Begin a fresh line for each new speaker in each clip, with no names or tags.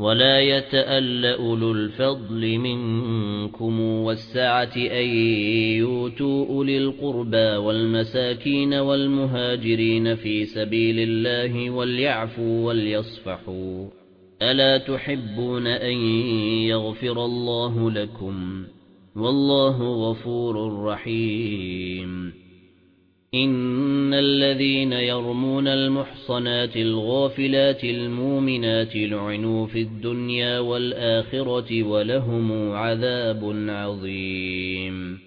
ولا يتأل أولو الفضل منكم والسعة أن يؤتوا أولي القربى والمساكين والمهاجرين في سبيل الله وليعفوا وليصفحوا ألا تحبون أن يغفر الله لكم؟ والله غفور رحيم. إن الذين يرمون المحصنات الغافلات المؤمنات لعنوا في الدنيا والآخرة ولهم عذاب عظيم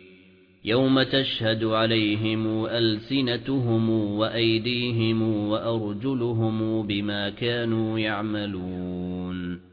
يوم تشهد عليهم ألسنتهم وأيديهم وأرجلهم بما كانوا يعملون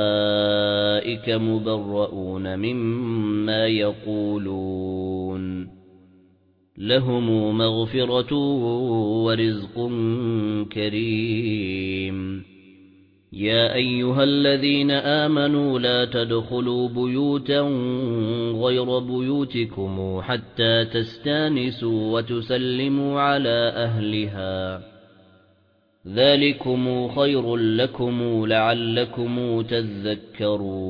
مبرؤون مما يقولون لهم مغفرة ورزق كريم يا أيها الذين آمنوا لا تدخلوا بيوتا غير بيوتكم حتى تستانسوا وتسلموا على أهلها ذَلِكُمْ خَيْرٌ لَكُمْ لَعَلَّكُمْ تَذَكَّرُونَ